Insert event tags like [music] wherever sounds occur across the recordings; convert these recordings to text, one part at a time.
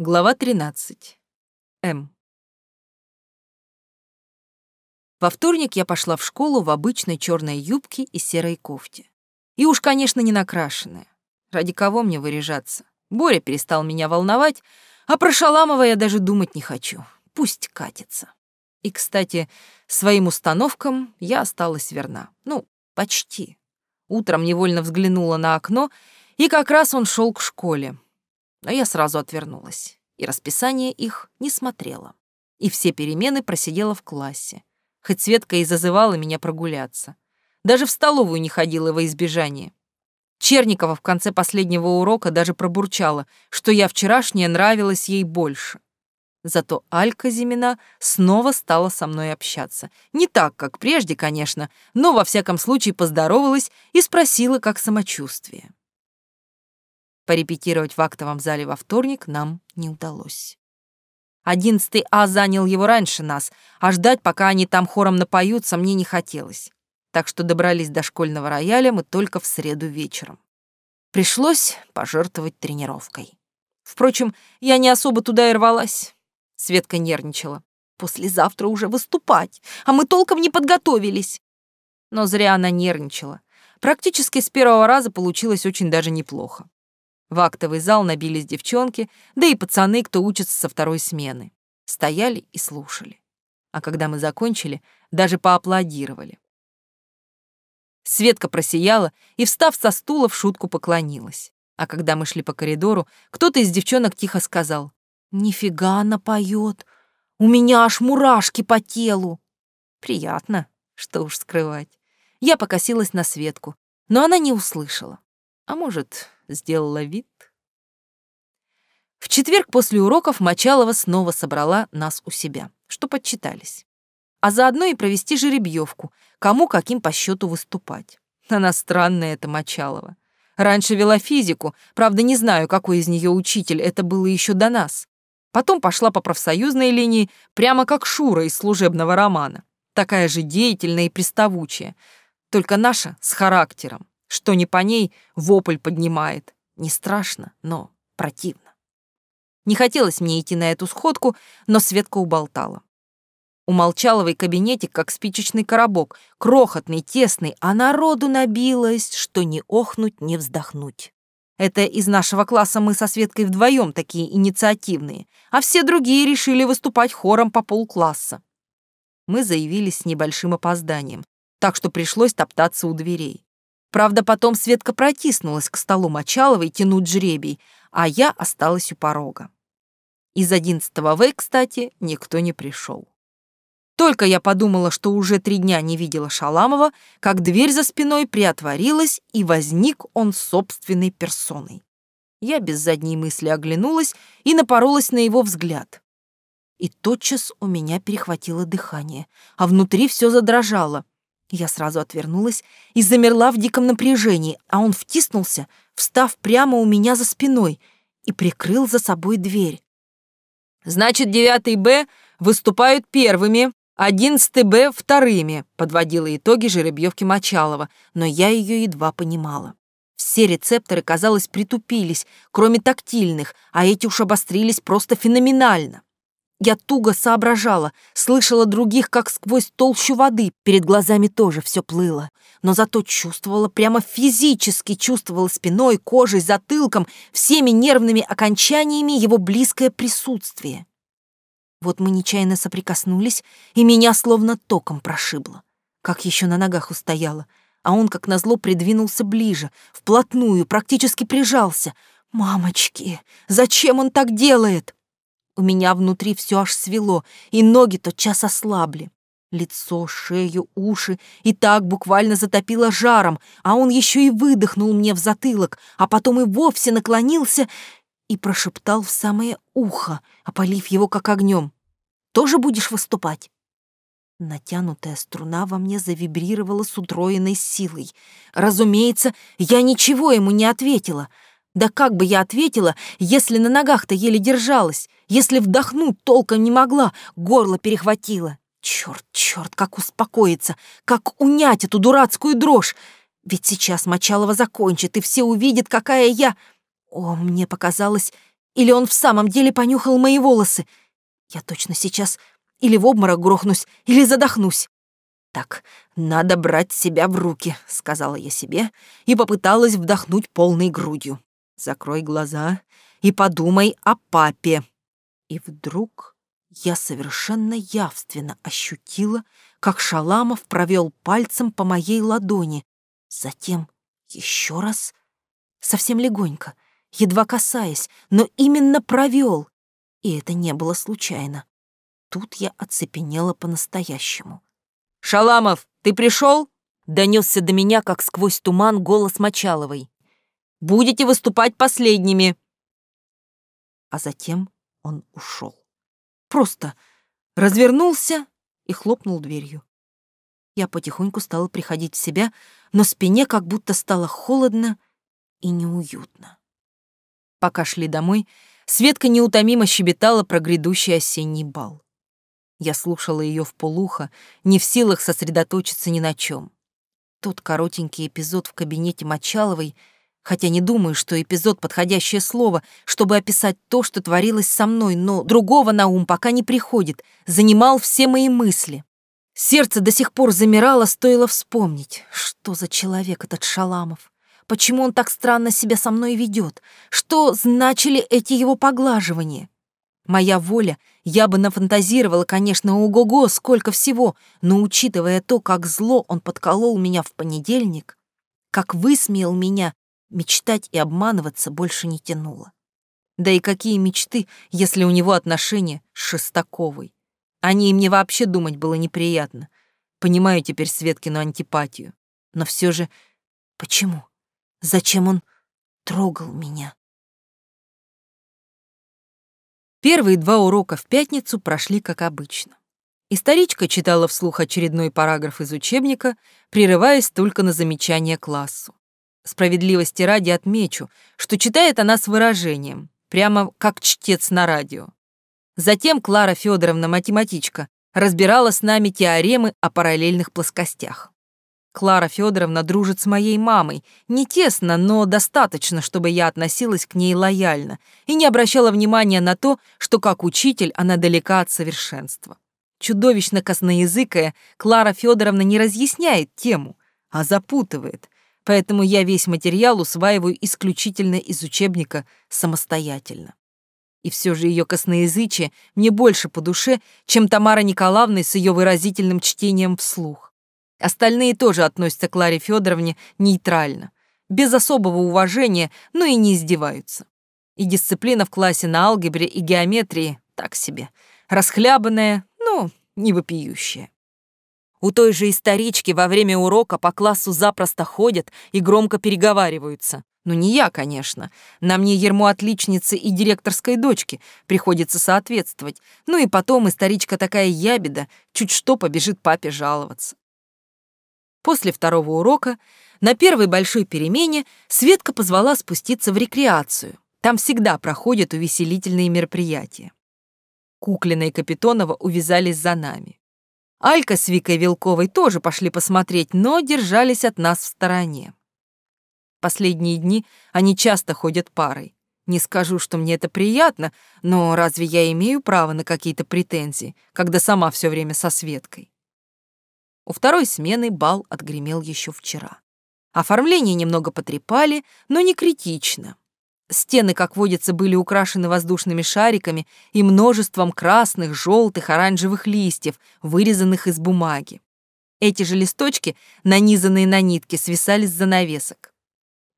Глава 13. М. Во вторник я пошла в школу в обычной черной юбке и серой кофте. И уж, конечно, не накрашенная. Ради кого мне выряжаться? Боря перестал меня волновать, а про Шаламова я даже думать не хочу. Пусть катится. И, кстати, своим установкам я осталась верна. Ну, почти. Утром невольно взглянула на окно, и как раз он шел к школе но я сразу отвернулась и расписание их не смотрела. И все перемены просидела в классе, хоть Светка и зазывала меня прогуляться. Даже в столовую не ходила во избежание. Черникова в конце последнего урока даже пробурчала, что я вчерашняя нравилась ей больше. Зато Алька Зимина снова стала со мной общаться. Не так, как прежде, конечно, но во всяком случае поздоровалась и спросила, как самочувствие. Порепетировать в актовом зале во вторник нам не удалось. Одиннадцатый А занял его раньше нас, а ждать, пока они там хором напоются, мне не хотелось. Так что добрались до школьного рояля мы только в среду вечером. Пришлось пожертвовать тренировкой. Впрочем, я не особо туда и рвалась. Светка нервничала. Послезавтра уже выступать, а мы толком не подготовились. Но зря она нервничала. Практически с первого раза получилось очень даже неплохо. В актовый зал набились девчонки, да и пацаны, кто учится со второй смены. Стояли и слушали. А когда мы закончили, даже поаплодировали. Светка просияла и, встав со стула, в шутку поклонилась. А когда мы шли по коридору, кто-то из девчонок тихо сказал, «Нифига она поет! У меня аж мурашки по телу!» Приятно, что уж скрывать. Я покосилась на Светку, но она не услышала. А может, сделала вид. В четверг после уроков Мочалова снова собрала нас у себя, что подчитались. А заодно и провести жеребьевку, кому каким по счету выступать. Она странная, эта Мочалова. Раньше вела физику, правда, не знаю, какой из нее учитель, это было еще до нас. Потом пошла по профсоюзной линии, прямо как Шура из служебного романа. Такая же деятельная и приставучая, только наша с характером, что не по ней вопль поднимает. Не страшно, но противно. Не хотелось мне идти на эту сходку, но Светка уболтала. У Молчаловой кабинетик, как спичечный коробок, крохотный, тесный, а народу набилось, что ни охнуть, ни вздохнуть. Это из нашего класса мы со Светкой вдвоем такие инициативные, а все другие решили выступать хором по полкласса. Мы заявились с небольшим опозданием, так что пришлось топтаться у дверей. Правда, потом Светка протиснулась к столу Мочаловой тянуть жребий, а я осталась у порога. Из одиннадцатого В, кстати, никто не пришел. Только я подумала, что уже три дня не видела Шаламова, как дверь за спиной приотворилась, и возник он собственной персоной. Я без задней мысли оглянулась и напоролась на его взгляд. И тотчас у меня перехватило дыхание, а внутри все задрожало. Я сразу отвернулась и замерла в диком напряжении, а он втиснулся, встав прямо у меня за спиной и прикрыл за собой дверь. «Значит, девятый Б выступают первыми, одиннадцатый Б вторыми», подводила итоги жеребьевки Мочалова, но я ее едва понимала. Все рецепторы, казалось, притупились, кроме тактильных, а эти уж обострились просто феноменально. Я туго соображала, слышала других, как сквозь толщу воды, перед глазами тоже все плыло. Но зато чувствовала, прямо физически чувствовала спиной, кожей, затылком, всеми нервными окончаниями его близкое присутствие. Вот мы нечаянно соприкоснулись, и меня словно током прошибло. Как еще на ногах устояла, а он, как назло, придвинулся ближе, вплотную, практически прижался. «Мамочки, зачем он так делает?» У меня внутри все аж свело, и ноги тотчас ослабли. Лицо, шею, уши и так буквально затопило жаром, а он еще и выдохнул мне в затылок, а потом и вовсе наклонился и прошептал в самое ухо, опалив его как огнем. «Тоже будешь выступать?» Натянутая струна во мне завибрировала с утроенной силой. Разумеется, я ничего ему не ответила — да как бы я ответила, если на ногах-то еле держалась, если вдохнуть толком не могла, горло перехватило. Черт, черт, как успокоиться, как унять эту дурацкую дрожь. Ведь сейчас Мочалова закончит, и все увидят, какая я... О, мне показалось, Или он в самом деле понюхал мои волосы? Я точно сейчас или в обморок грохнусь, или задохнусь. «Так, надо брать себя в руки», — сказала я себе и попыталась вдохнуть полной грудью. «Закрой глаза и подумай о папе». И вдруг я совершенно явственно ощутила, как Шаламов провел пальцем по моей ладони, затем еще раз, совсем легонько, едва касаясь, но именно провел. И это не было случайно. Тут я оцепенела по-настоящему. «Шаламов, ты пришел?» — донесся до меня, как сквозь туман, голос Мочаловой. «Будете выступать последними!» А затем он ушел. Просто развернулся и хлопнул дверью. Я потихоньку стала приходить в себя, но спине как будто стало холодно и неуютно. Пока шли домой, Светка неутомимо щебетала про грядущий осенний бал. Я слушала ее в полухо, не в силах сосредоточиться ни на чем. Тот коротенький эпизод в кабинете Мочаловой, хотя не думаю, что эпизод — подходящее слово, чтобы описать то, что творилось со мной, но другого на ум пока не приходит, занимал все мои мысли. Сердце до сих пор замирало, стоило вспомнить, что за человек этот Шаламов. Почему он так странно себя со мной ведет? Что значили эти его поглаживания? Моя воля, я бы нафантазировала, конечно, ого-го, сколько всего, но учитывая то, как зло он подколол меня в понедельник, как высмеял меня, мечтать и обманываться больше не тянуло. Да и какие мечты, если у него отношения с Шестаковой? О ней мне вообще думать было неприятно. Понимаю теперь Светкину антипатию. Но все же, почему? Зачем он трогал меня? Первые два урока в пятницу прошли как обычно. Историчка читала вслух очередной параграф из учебника, прерываясь только на замечание классу. Справедливости ради отмечу, что читает она с выражением, прямо как чтец на радио. Затем Клара Федоровна, математичка, разбирала с нами теоремы о параллельных плоскостях. Клара Федоровна дружит с моей мамой. Не тесно, но достаточно, чтобы я относилась к ней лояльно и не обращала внимания на то, что как учитель она далека от совершенства. Чудовищно косноязыкая, Клара Федоровна не разъясняет тему, а запутывает, поэтому я весь материал усваиваю исключительно из учебника самостоятельно. И все же ее косноязычие мне больше по душе, чем Тамара Николаевна с ее выразительным чтением вслух. Остальные тоже относятся к Ларе Федоровне нейтрально, без особого уважения, но и не издеваются. И дисциплина в классе на алгебре и геометрии так себе, расхлябанная, но не вопиющая. У той же исторички во время урока по классу запросто ходят и громко переговариваются. Ну, не я, конечно. На мне ермо отличницы и директорской дочки. Приходится соответствовать. Ну и потом историчка такая ябеда, чуть что побежит папе жаловаться. После второго урока на первой большой перемене Светка позвала спуститься в рекреацию. Там всегда проходят увеселительные мероприятия. Куклина и Капитонова увязались за нами. Алька с Викой Вилковой тоже пошли посмотреть, но держались от нас в стороне. Последние дни они часто ходят парой. Не скажу, что мне это приятно, но разве я имею право на какие-то претензии, когда сама все время со Светкой? У второй смены бал отгремел еще вчера. Оформление немного потрепали, но не критично. Стены, как водится, были украшены воздушными шариками и множеством красных, желтых, оранжевых листьев, вырезанных из бумаги. Эти же листочки, нанизанные на нитки, свисали с занавесок.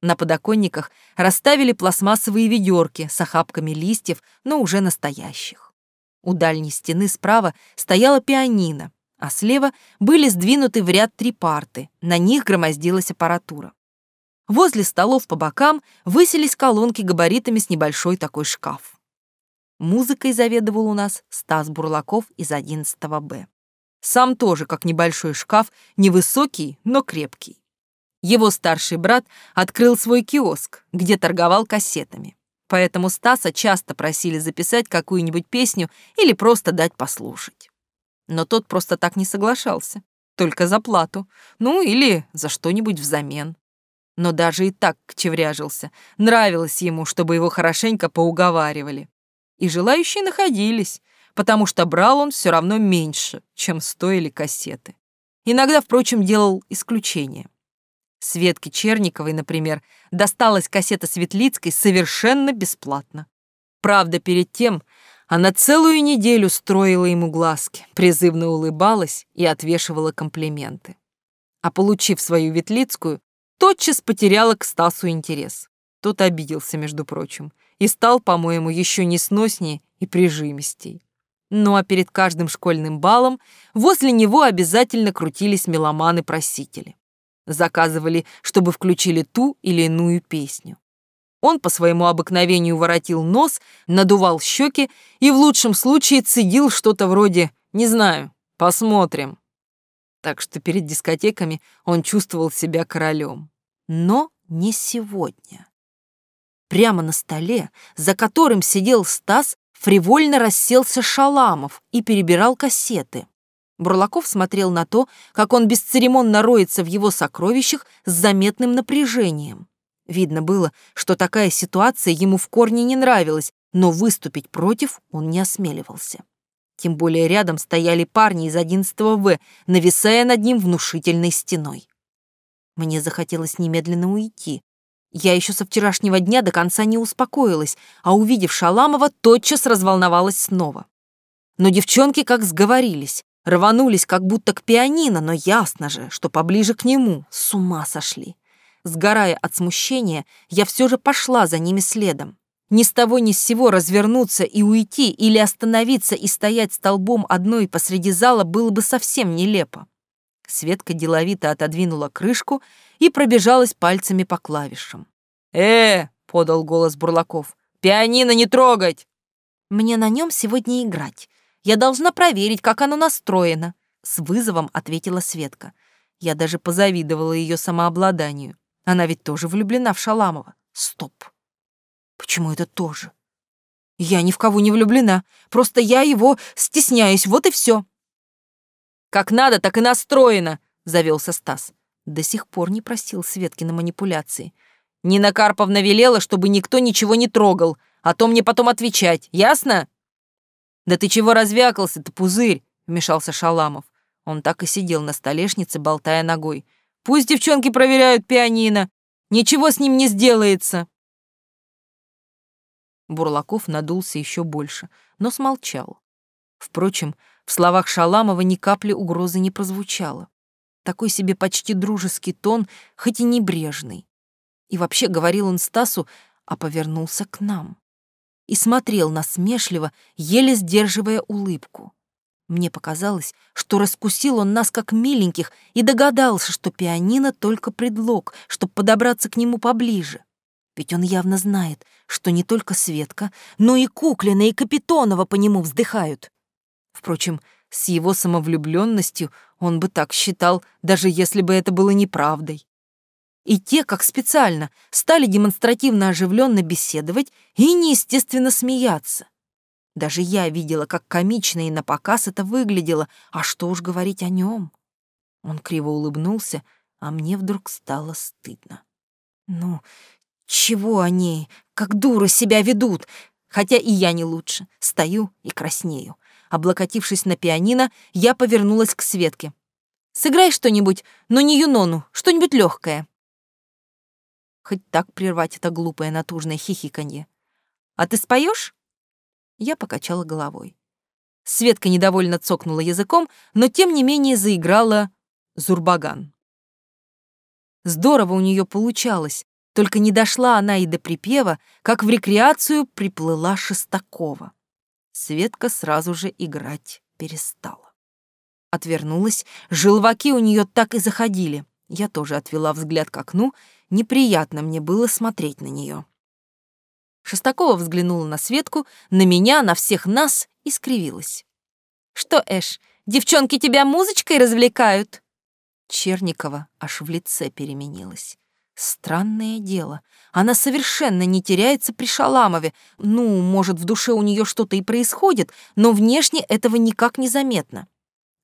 На подоконниках расставили пластмассовые ведерки с охапками листьев, но уже настоящих. У дальней стены справа стояла пианино, а слева были сдвинуты в ряд три парты, на них громоздилась аппаратура. Возле столов по бокам высились колонки габаритами с небольшой такой шкаф. Музыкой заведовал у нас Стас Бурлаков из 11 Б. Сам тоже, как небольшой шкаф, невысокий, но крепкий. Его старший брат открыл свой киоск, где торговал кассетами. Поэтому Стаса часто просили записать какую-нибудь песню или просто дать послушать но тот просто так не соглашался, только за плату, ну или за что-нибудь взамен. Но даже и так кчевряжился. Нравилось ему, чтобы его хорошенько поуговаривали. И желающие находились, потому что брал он все равно меньше, чем стоили кассеты. Иногда, впрочем, делал исключение. Светке Черниковой, например, досталась кассета Светлицкой совершенно бесплатно. Правда, перед тем она целую неделю строила ему глазки, призывно улыбалась и отвешивала комплименты. А получив свою Ветлицкую, тотчас потеряла к Стасу интерес. Тот обиделся, между прочим, и стал, по-моему, еще несноснее и прижимистей. Ну а перед каждым школьным балом возле него обязательно крутились меломаны-просители. Заказывали, чтобы включили ту или иную песню. Он по своему обыкновению воротил нос, надувал щеки и в лучшем случае цедил что-то вроде «не знаю, посмотрим». Так что перед дискотеками он чувствовал себя королем. Но не сегодня. Прямо на столе, за которым сидел Стас, фривольно расселся Шаламов и перебирал кассеты. Бурлаков смотрел на то, как он бесцеремонно роется в его сокровищах с заметным напряжением. Видно было, что такая ситуация ему в корне не нравилась, но выступить против он не осмеливался. Тем более рядом стояли парни из 11 В, нависая над ним внушительной стеной. Мне захотелось немедленно уйти, я еще со вчерашнего дня до конца не успокоилась, а увидев Шаламова, тотчас разволновалась снова. Но девчонки как сговорились, рванулись как будто к пианино, но ясно же, что поближе к нему, с ума сошли. Сгорая от смущения, я все же пошла за ними следом. Ни с того ни с сего развернуться и уйти или остановиться и стоять столбом одной посреди зала было бы совсем нелепо. Светка деловито отодвинула крышку и пробежалась пальцами по клавишам. «Э!» — подал голос Бурлаков. «Пианино не трогать!» «Мне на нем сегодня играть. Я должна проверить, как оно настроено», — с вызовом ответила Светка. Я даже позавидовала ее самообладанию. Она ведь тоже влюблена в Шаламова. Стоп. Почему это тоже? Я ни в кого не влюблена. Просто я его стесняюсь, вот и все. Как надо, так и настроено, завелся Стас. До сих пор не простил Светки на манипуляции. Нина Карповна велела, чтобы никто ничего не трогал, а то мне потом отвечать, ясно? Да ты чего развякался-то, пузырь? вмешался Шаламов. Он так и сидел на столешнице, болтая ногой. Пусть девчонки проверяют пианино. Ничего с ним не сделается. Бурлаков надулся еще больше, но смолчал. Впрочем, в словах Шаламова ни капли угрозы не прозвучало. Такой себе почти дружеский тон, хоть и небрежный. И вообще говорил он Стасу, а повернулся к нам. И смотрел насмешливо, еле сдерживая улыбку. Мне показалось, что раскусил он нас как миленьких и догадался, что пианино только предлог, чтобы подобраться к нему поближе. Ведь он явно знает, что не только Светка, но и Куклина, и Капитонова по нему вздыхают. Впрочем, с его самовлюбленностью он бы так считал, даже если бы это было неправдой. И те, как специально, стали демонстративно оживленно беседовать и неестественно смеяться. Даже я видела, как комично и напоказ это выглядело, а что уж говорить о нем. Он криво улыбнулся, а мне вдруг стало стыдно. Ну, чего они, как дуры, себя ведут? Хотя и я не лучше. Стою и краснею. Облокотившись на пианино, я повернулась к Светке. «Сыграй что-нибудь, но не Юнону, что-нибудь легкое. Хоть так прервать это глупое натужное хихиканье. «А ты споешь? Я покачала головой. Светка недовольно цокнула языком, но тем не менее заиграла Зурбаган. Здорово у нее получалось, только не дошла она и до припева, как в рекреацию приплыла Шестакова. Светка сразу же играть перестала. Отвернулась, желваки у нее так и заходили. Я тоже отвела взгляд к окну, неприятно мне было смотреть на нее. Шестакова взглянула на Светку, на меня, на всех нас и скривилась. «Что, Эш, девчонки тебя музычкой развлекают?» Черникова аж в лице переменилась. Странное дело. Она совершенно не теряется при Шаламове. Ну, может, в душе у нее что-то и происходит, но внешне этого никак не заметно.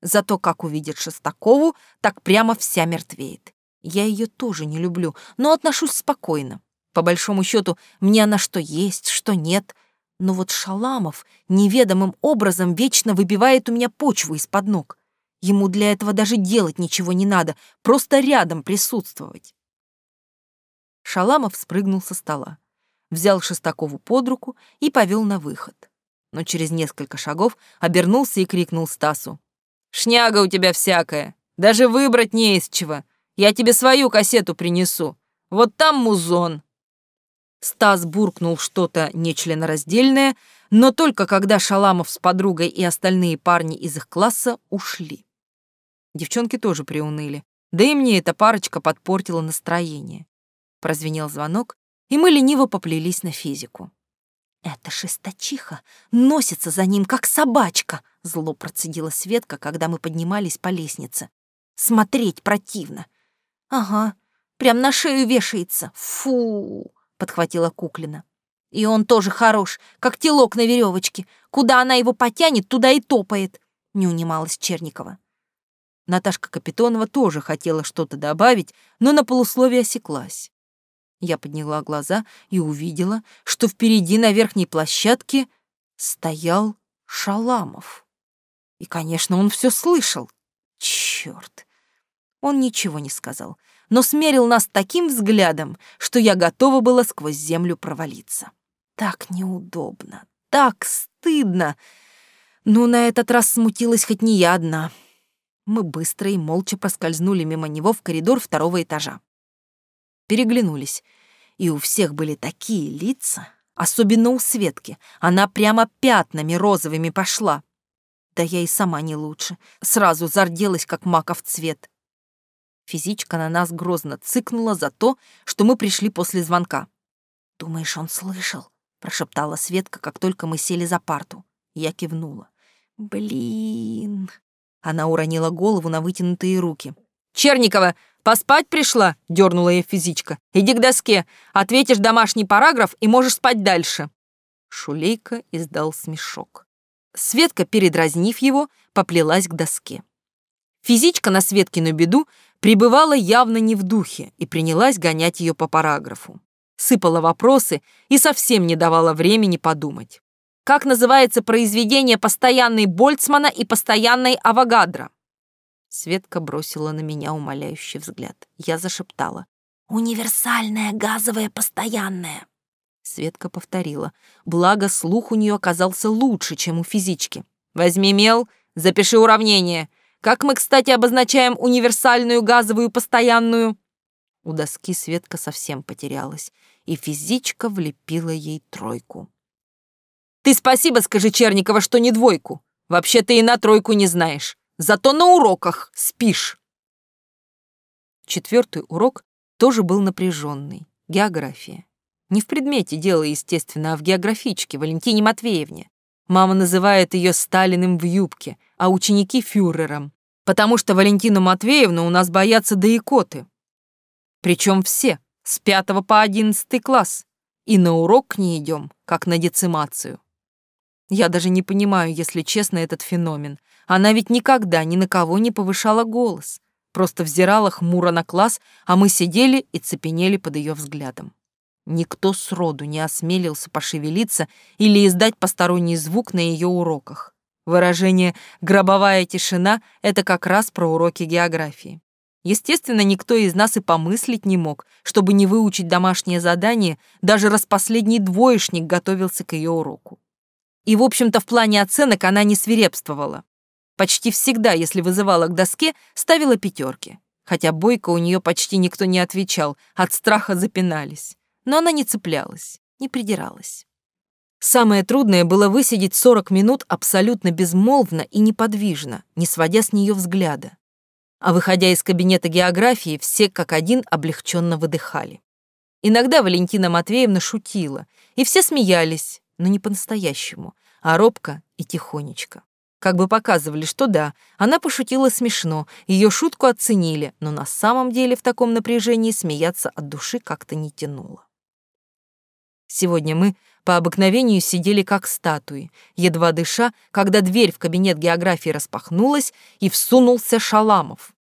Зато как увидит Шестакову, так прямо вся мертвеет. Я ее тоже не люблю, но отношусь спокойно. По большому счету, мне она что есть, что нет. Но вот Шаламов неведомым образом вечно выбивает у меня почву из-под ног. Ему для этого даже делать ничего не надо, просто рядом присутствовать. Шаламов спрыгнул со стола, взял Шестакову под руку и повел на выход. Но через несколько шагов обернулся и крикнул Стасу. «Шняга у тебя всякая, даже выбрать не из чего. Я тебе свою кассету принесу. Вот там музон». Стас буркнул что-то нечленораздельное, но только когда Шаламов с подругой и остальные парни из их класса ушли. Девчонки тоже приуныли, да и мне эта парочка подпортила настроение. Прозвенел звонок, и мы лениво поплелись на физику. «Это шестачиха носится за ним, как собачка!» — зло процедила Светка, когда мы поднимались по лестнице. «Смотреть противно!» «Ага, прям на шею вешается! Фу!» — подхватила Куклина. «И он тоже хорош, как телок на веревочке. Куда она его потянет, туда и топает!» — не унималась Черникова. Наташка Капитонова тоже хотела что-то добавить, но на полусловие осеклась. Я подняла глаза и увидела, что впереди на верхней площадке стоял Шаламов. И, конечно, он все слышал. Черт! Он ничего не сказал, но смерил нас таким взглядом, что я готова была сквозь землю провалиться. Так неудобно, так стыдно. Но на этот раз смутилась хоть не я одна. Мы быстро и молча проскользнули мимо него в коридор второго этажа. Переглянулись, и у всех были такие лица, особенно у Светки. Она прямо пятнами розовыми пошла. Да я и сама не лучше. Сразу зарделась, как маков цвет. Физичка на нас грозно цыкнула за то, что мы пришли после звонка. «Думаешь, он слышал?» — прошептала Светка, как только мы сели за парту. Я кивнула. «Блин!» Она уронила голову на вытянутые руки. «Черникова, поспать пришла?» — дернула я физичка. «Иди к доске, ответишь домашний параграф и можешь спать дальше». Шулейка издал смешок. Светка, передразнив его, поплелась к доске. Физичка на Светкину беду пребывала явно не в духе и принялась гонять ее по параграфу. Сыпала вопросы и совсем не давала времени подумать. Как называется произведение постоянной Больцмана и постоянной Авогадро? Светка бросила на меня умоляющий взгляд. Я зашептала. «Универсальная газовая постоянная». Светка повторила. Благо, слух у нее оказался лучше, чем у физички. «Возьми мел, запиши уравнение. Как мы, кстати, обозначаем универсальную газовую постоянную?» У доски Светка совсем потерялась, и физичка влепила ей тройку. «Ты спасибо скажи, Черникова, что не двойку. Вообще ты и на тройку не знаешь. Зато на уроках спишь». Четвертый урок тоже был напряженный. География. Не в предмете дело, естественно, а в географичке Валентине Матвеевне. Мама называет ее Сталиным в юбке, а ученики — фюрером, потому что Валентину Матвеевну у нас боятся до икоты. Причем все, с пятого по одиннадцатый класс. И на урок к ней идем, как на децимацию. Я даже не понимаю, если честно, этот феномен. Она ведь никогда ни на кого не повышала голос, просто взирала хмуро на класс, а мы сидели и цепенели под ее взглядом. Никто сроду не осмелился пошевелиться или издать посторонний звук на ее уроках. Выражение «гробовая тишина» — это как раз про уроки географии. Естественно, никто из нас и помыслить не мог, чтобы не выучить домашнее задание, даже распоследний двоечник готовился к ее уроку. И, в общем-то, в плане оценок она не свирепствовала. Почти всегда, если вызывала к доске, ставила пятерки. Хотя бойко у нее почти никто не отвечал, от страха запинались но она не цеплялась, не придиралась. Самое трудное было высидеть 40 минут абсолютно безмолвно и неподвижно, не сводя с нее взгляда. А выходя из кабинета географии, все как один облегченно выдыхали. Иногда Валентина Матвеевна шутила, и все смеялись, но не по-настоящему, а робко и тихонечко. Как бы показывали, что да, она пошутила смешно, ее шутку оценили, но на самом деле в таком напряжении смеяться от души как-то не тянуло. Сегодня мы по обыкновению сидели как статуи, едва дыша, когда дверь в кабинет географии распахнулась и всунулся Шаламов.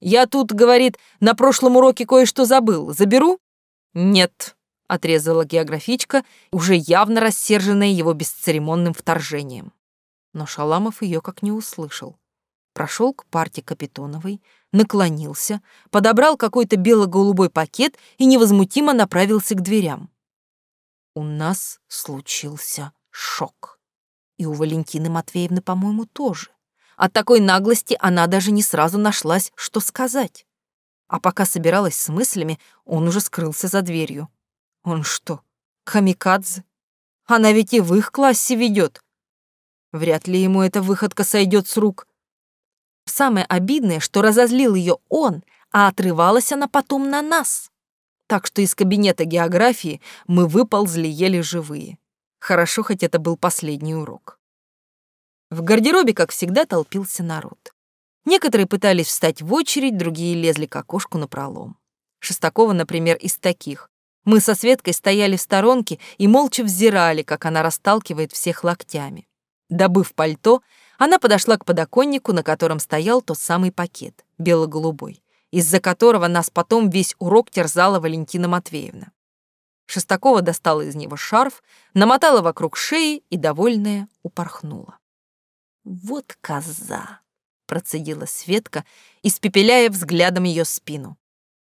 Я тут, говорит, на прошлом уроке кое-что забыл. Заберу? Нет, отрезала географичка, уже явно рассерженная его бесцеремонным вторжением. Но Шаламов ее как не услышал. Прошел к парте Капитоновой, наклонился, подобрал какой-то бело-голубой пакет и невозмутимо направился к дверям. У нас случился шок. И у Валентины Матвеевны, по-моему, тоже. От такой наглости она даже не сразу нашлась, что сказать. А пока собиралась с мыслями, он уже скрылся за дверью. Он что, камикадзе? Она ведь и в их классе ведет. Вряд ли ему эта выходка сойдет с рук. Самое обидное, что разозлил ее он, а отрывалась она потом на нас. Так что из кабинета географии мы выползли еле живые. Хорошо, хоть это был последний урок. В гардеробе, как всегда, толпился народ. Некоторые пытались встать в очередь, другие лезли к окошку на пролом. Шестакова, например, из таких. Мы со Светкой стояли в сторонке и молча взирали, как она расталкивает всех локтями. Добыв пальто, она подошла к подоконнику, на котором стоял тот самый пакет, бело-голубой, из-за которого нас потом весь урок терзала Валентина Матвеевна. Шестакова достала из него шарф, намотала вокруг шеи и, довольная, упорхнула. «Вот коза!» — процедила Светка, испепеляя взглядом ее спину.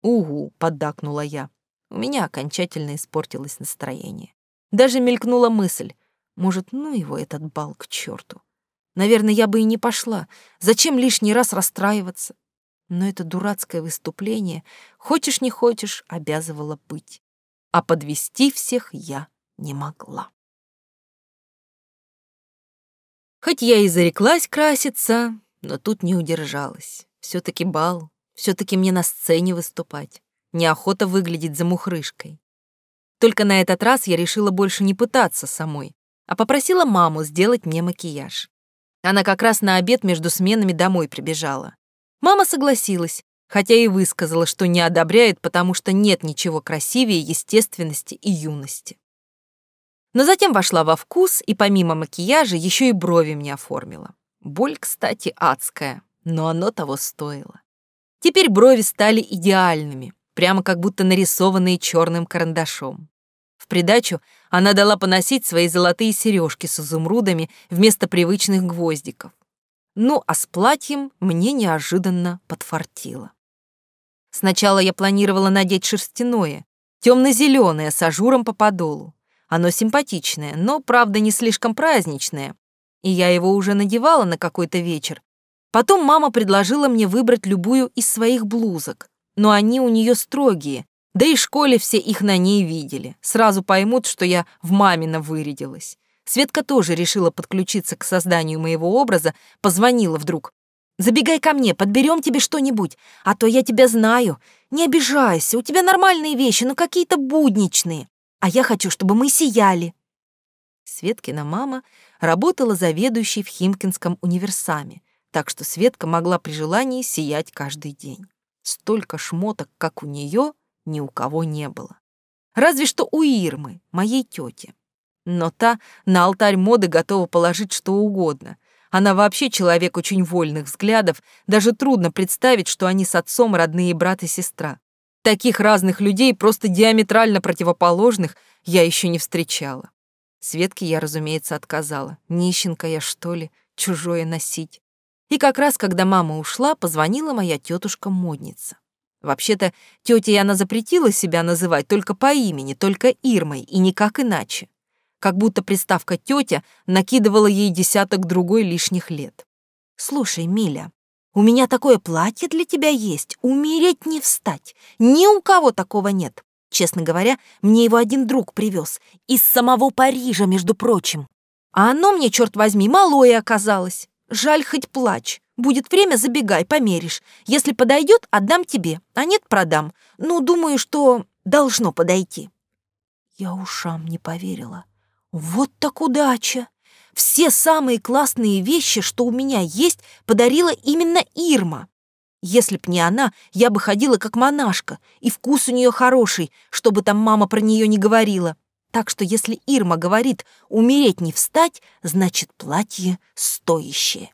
«Угу!» — поддакнула я. У меня окончательно испортилось настроение. Даже мелькнула мысль. Может, ну его этот бал к черту. Наверное, я бы и не пошла. Зачем лишний раз расстраиваться? Но это дурацкое выступление, хочешь не хочешь, обязывало быть. А подвести всех я не могла. Хоть я и зареклась краситься, но тут не удержалась. все таки бал, все таки мне на сцене выступать. Неохота выглядеть замухрышкой. Только на этот раз я решила больше не пытаться самой, а попросила маму сделать мне макияж. Она как раз на обед между сменами домой прибежала. Мама согласилась, хотя и высказала, что не одобряет, потому что нет ничего красивее естественности и юности. Но затем вошла во вкус и помимо макияжа еще и брови мне оформила. Боль, кстати, адская, но оно того стоило. Теперь брови стали идеальными, прямо как будто нарисованные черным карандашом. В придачу она дала поносить свои золотые сережки с изумрудами вместо привычных гвоздиков. Ну, а с платьем мне неожиданно подфартило. Сначала я планировала надеть шерстяное, темно-зеленое с ажуром по подолу. Оно симпатичное, но, правда, не слишком праздничное. И я его уже надевала на какой-то вечер. Потом мама предложила мне выбрать любую из своих блузок, но они у нее строгие, да и в школе все их на ней видели. Сразу поймут, что я в мамино вырядилась. Светка тоже решила подключиться к созданию моего образа, позвонила вдруг. «Забегай ко мне, подберем тебе что-нибудь, а то я тебя знаю. Не обижайся, у тебя нормальные вещи, но какие-то будничные. А я хочу, чтобы мы сияли». Светкина мама работала заведующей в Химкинском универсаме, так что Светка могла при желании сиять каждый день. Столько шмоток, как у нее, ни у кого не было. Разве что у Ирмы, моей тети. Но та на алтарь моды готова положить что угодно. Она вообще человек очень вольных взглядов, даже трудно представить, что они с отцом родные брат и сестра. Таких разных людей, просто диаметрально противоположных, я еще не встречала. Светке я, разумеется, отказала. Нищенка я, что ли, чужое носить. И как раз, когда мама ушла, позвонила моя тетушка-модница. Вообще-то, тетей она запретила себя называть только по имени, только Ирмой, и никак иначе. Как будто приставка «тетя» накидывала ей десяток другой лишних лет. «Слушай, Миля, у меня такое платье для тебя есть, умереть не встать. Ни у кого такого нет. Честно говоря, мне его один друг привез. Из самого Парижа, между прочим. А оно мне, черт возьми, малое оказалось. Жаль, хоть плачь. Будет время, забегай, померишь. Если подойдет, отдам тебе, а нет, продам. Ну, думаю, что должно подойти». Я ушам не поверила. Вот так удача! Все самые классные вещи, что у меня есть, подарила именно Ирма. Если б не она, я бы ходила как монашка, и вкус у нее хороший, чтобы там мама про нее не говорила. Так что если Ирма говорит «умереть не встать», значит платье стоящее.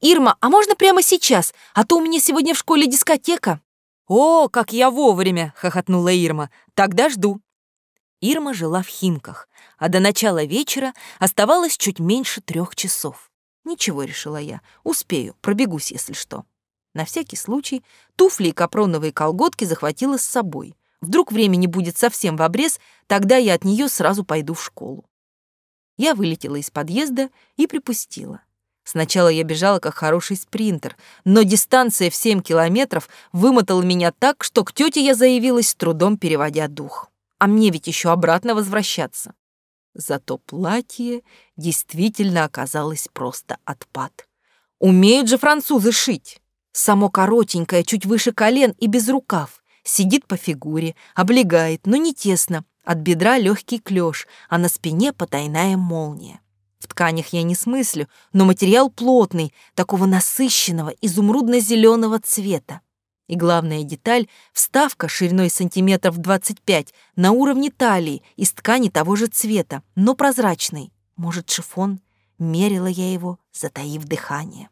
«Ирма, а можно прямо сейчас? А то у меня сегодня в школе дискотека». «О, как я вовремя!» — хохотнула Ирма. «Тогда жду». Ирма жила в Химках, а до начала вечера оставалось чуть меньше трех часов. «Ничего», — решила я, — «успею, пробегусь, если что». На всякий случай туфли и капроновые колготки захватила с собой. Вдруг времени будет совсем в обрез, тогда я от нее сразу пойду в школу. Я вылетела из подъезда и припустила. Сначала я бежала как хороший спринтер, но дистанция в 7 километров вымотала меня так, что к тете я заявилась, с трудом переводя дух. А мне ведь еще обратно возвращаться. Зато платье действительно оказалось просто отпад. Умеют же французы шить. Само коротенькое, чуть выше колен и без рукав. Сидит по фигуре, облегает, но не тесно. От бедра легкий клеш, а на спине потайная молния. В тканях я не смыслю, но материал плотный, такого насыщенного изумрудно-зеленого цвета. И главная деталь — вставка шириной сантиметров 25 на уровне талии из ткани того же цвета, но прозрачной. Может, шифон? Мерила я его, затаив дыхание.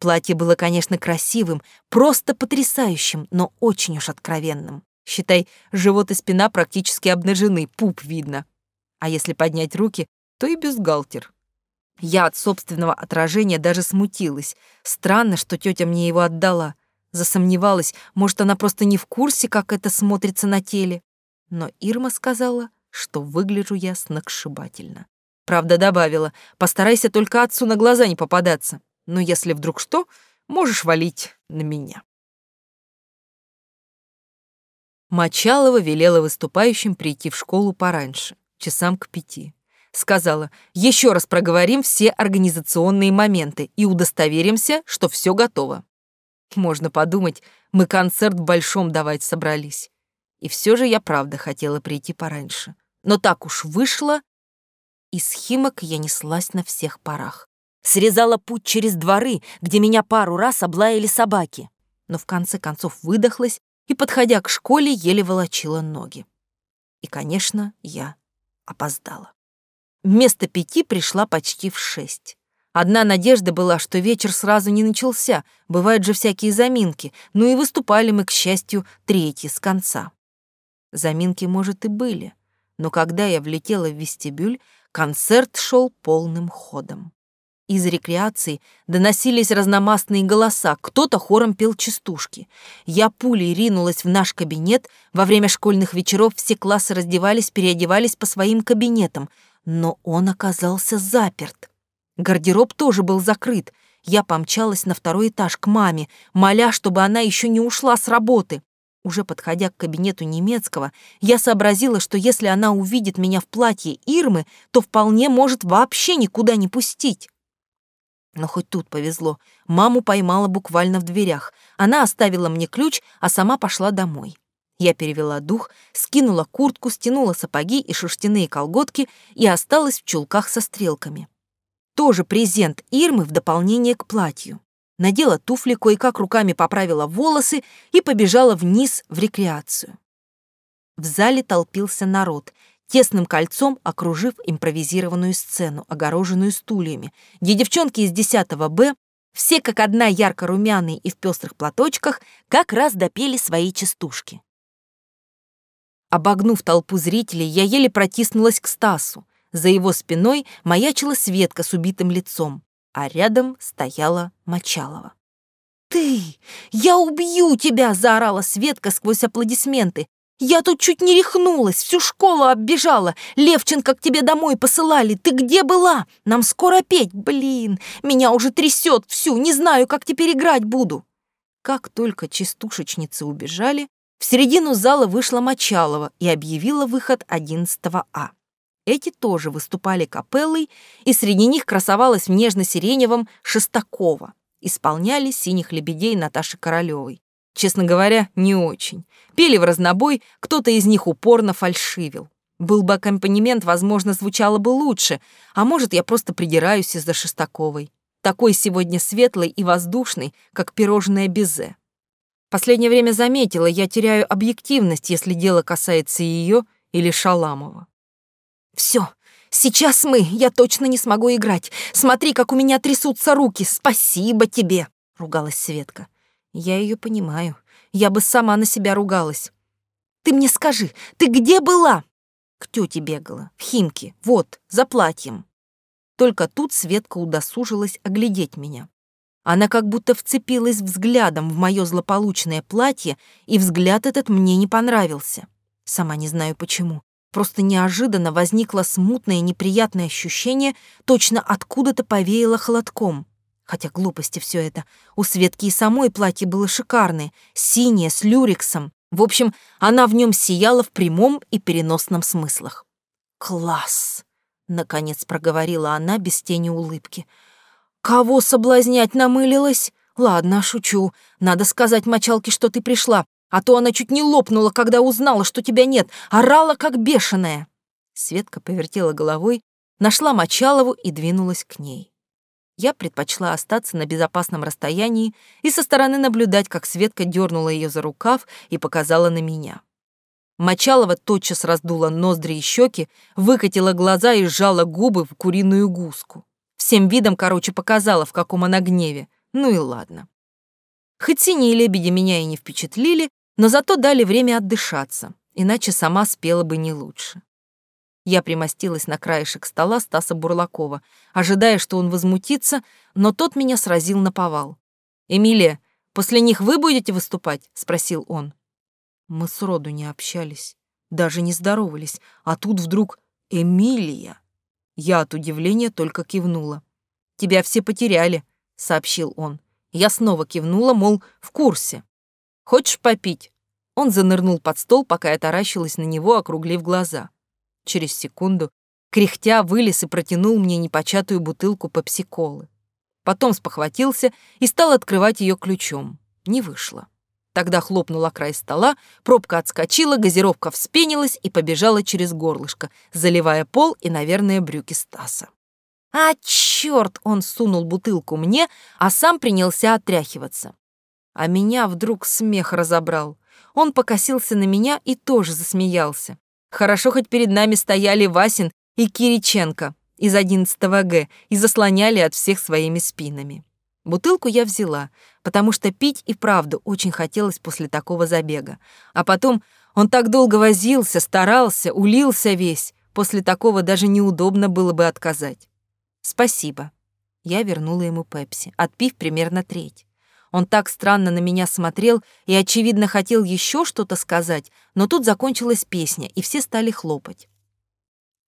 Платье было, конечно, красивым, просто потрясающим, но очень уж откровенным. Считай, живот и спина практически обнажены, пуп видно. А если поднять руки, то и бюстгальтер. Я от собственного отражения даже смутилась. Странно, что тетя мне его отдала. Засомневалась, может, она просто не в курсе, как это смотрится на теле. Но Ирма сказала, что выгляжу я сногсшибательно. Правда, добавила, постарайся только отцу на глаза не попадаться. Но если вдруг что, можешь валить на меня. Мочалова велела выступающим прийти в школу пораньше, часам к пяти. Сказала, еще раз проговорим все организационные моменты и удостоверимся, что все готово. Можно подумать, мы концерт в Большом давать собрались. И все же я правда хотела прийти пораньше. Но так уж вышло, из Химок я неслась на всех парах. Срезала путь через дворы, где меня пару раз облаяли собаки. Но в конце концов выдохлась и, подходя к школе, еле волочила ноги. И, конечно, я опоздала. Вместо пяти пришла почти в шесть. Одна надежда была, что вечер сразу не начался, бывают же всякие заминки, ну и выступали мы, к счастью, третьи с конца. Заминки, может, и были, но когда я влетела в вестибюль, концерт шел полным ходом. Из рекреации доносились разномастные голоса, кто-то хором пел частушки. Я пулей ринулась в наш кабинет, во время школьных вечеров все классы раздевались, переодевались по своим кабинетам, но он оказался заперт. Гардероб тоже был закрыт. Я помчалась на второй этаж к маме, моля, чтобы она еще не ушла с работы. Уже подходя к кабинету немецкого, я сообразила, что если она увидит меня в платье Ирмы, то вполне может вообще никуда не пустить. Но хоть тут повезло. Маму поймала буквально в дверях. Она оставила мне ключ, а сама пошла домой. Я перевела дух, скинула куртку, стянула сапоги и шерстяные колготки и осталась в чулках со стрелками. Тоже презент Ирмы в дополнение к платью. Надела туфли, кое-как руками поправила волосы и побежала вниз в рекреацию. В зале толпился народ, тесным кольцом окружив импровизированную сцену, огороженную стульями, где девчонки из 10 Б, все как одна ярко-румяные и в пестрых платочках, как раз допели свои частушки. Обогнув толпу зрителей, я еле протиснулась к Стасу. За его спиной маячила Светка с убитым лицом, а рядом стояла Мочалова. «Ты! Я убью тебя!» — заорала Светка сквозь аплодисменты. «Я тут чуть не рехнулась, всю школу оббежала. Левченко к тебе домой посылали. Ты где была? Нам скоро петь. Блин, меня уже трясет всю, не знаю, как теперь играть буду». Как только частушечницы убежали, в середину зала вышла Мочалова и объявила выход 11 А. Эти тоже выступали капеллой, и среди них красовалась в нежно-сиреневом Шестакова. Исполняли «Синих лебедей» Наташи Королевой. Честно говоря, не очень. Пели в разнобой, кто-то из них упорно фальшивил. Был бы аккомпанемент, возможно, звучало бы лучше, а может, я просто придираюсь из-за Шестаковой. Такой сегодня светлый и воздушный, как пирожное безе. Последнее время заметила, я теряю объективность, если дело касается ее или Шаламова. Все, Сейчас мы, я точно не смогу играть. Смотри, как у меня трясутся руки. Спасибо тебе, ругалась Светка. Я ее понимаю. Я бы сама на себя ругалась. Ты мне скажи, ты где была? К тете бегала, в Химке, вот, за платьем. Только тут Светка удосужилась оглядеть меня. Она как будто вцепилась взглядом в мое злополучное платье, и взгляд этот мне не понравился. Сама не знаю почему. Просто неожиданно возникло смутное неприятное ощущение, точно откуда-то повеяло холодком. Хотя глупости все это. У Светки и самой платье было шикарное, синее, с люрексом. В общем, она в нем сияла в прямом и переносном смыслах. «Класс!» — наконец проговорила она без тени улыбки. «Кого соблазнять намылилась? Ладно, шучу. Надо сказать мочалке, что ты пришла, а то она чуть не лопнула, когда узнала, что тебя нет, орала как бешеная». Светка повертела головой, нашла Мочалову и двинулась к ней я предпочла остаться на безопасном расстоянии и со стороны наблюдать, как Светка дернула ее за рукав и показала на меня. Мочалова тотчас раздула ноздри и щеки, выкатила глаза и сжала губы в куриную гуску. Всем видом, короче, показала, в каком она гневе. Ну и ладно. Хоть синие лебеди меня и не впечатлили, но зато дали время отдышаться, иначе сама спела бы не лучше. Я примостилась на краешек стола Стаса Бурлакова, ожидая, что он возмутится, но тот меня сразил на повал. «Эмилия, после них вы будете выступать?» — спросил он. Мы сроду не общались, даже не здоровались, а тут вдруг «Эмилия». Я от удивления только кивнула. «Тебя все потеряли», — сообщил он. Я снова кивнула, мол, в курсе. «Хочешь попить?» Он занырнул под стол, пока я таращилась на него, округлив глаза. Через секунду, кряхтя, вылез и протянул мне непочатую бутылку пепси-колы. Потом спохватился и стал открывать ее ключом. Не вышло. Тогда хлопнула край стола, пробка отскочила, газировка вспенилась и побежала через горлышко, заливая пол и, наверное, брюки Стаса. «А, черт!» — он сунул бутылку мне, а сам принялся отряхиваться. А меня вдруг смех разобрал. Он покосился на меня и тоже засмеялся. Хорошо, хоть перед нами стояли Васин и Кириченко из 11 Г и заслоняли от всех своими спинами. Бутылку я взяла, потому что пить и правду очень хотелось после такого забега. А потом он так долго возился, старался, улился весь. После такого даже неудобно было бы отказать. «Спасибо». Я вернула ему пепси, отпив примерно треть. Он так странно на меня смотрел и, очевидно, хотел еще что-то сказать, но тут закончилась песня, и все стали хлопать.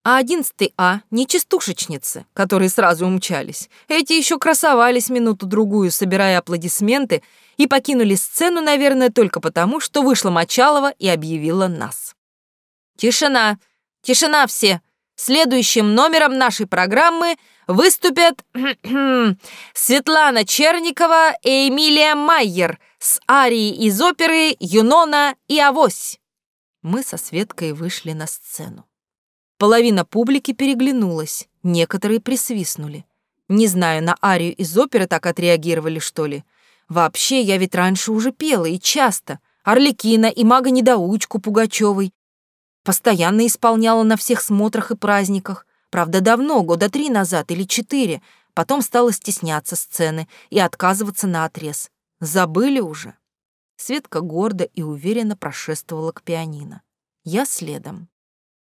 А одиннадцатый А — не частушечницы, которые сразу умчались. Эти еще красовались минуту-другую, собирая аплодисменты, и покинули сцену, наверное, только потому, что вышла Мочалова и объявила нас. «Тишина! Тишина все! Следующим номером нашей программы выступят [clears throat] Светлана Черникова и Эмилия Майер с арией из оперы «Юнона и Авось». Мы со Светкой вышли на сцену. Половина публики переглянулась, некоторые присвистнули. Не знаю, на арию из оперы так отреагировали, что ли. Вообще, я ведь раньше уже пела, и часто. Орликина и мага-недоучку Пугачевой. Постоянно исполняла на всех смотрах и праздниках. Правда, давно, года три назад или четыре. Потом стала стесняться сцены и отказываться на отрез. Забыли уже. Светка гордо и уверенно прошествовала к пианино. Я следом.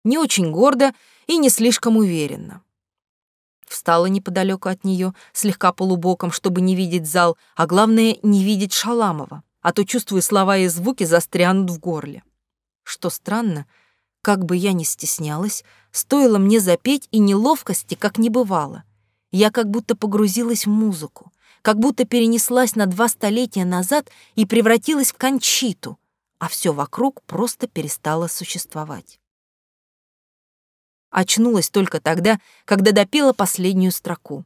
Не очень гордо и не слишком уверенно. Встала неподалеку от нее, слегка полубоком, чтобы не видеть зал, а главное, не видеть Шаламова, а то, чувствую, слова и звуки застрянут в горле. Что странно, как бы я ни стеснялась, стоило мне запеть, и неловкости как не бывало. Я как будто погрузилась в музыку, как будто перенеслась на два столетия назад и превратилась в кончиту, а все вокруг просто перестало существовать. Очнулась только тогда, когда допела последнюю строку.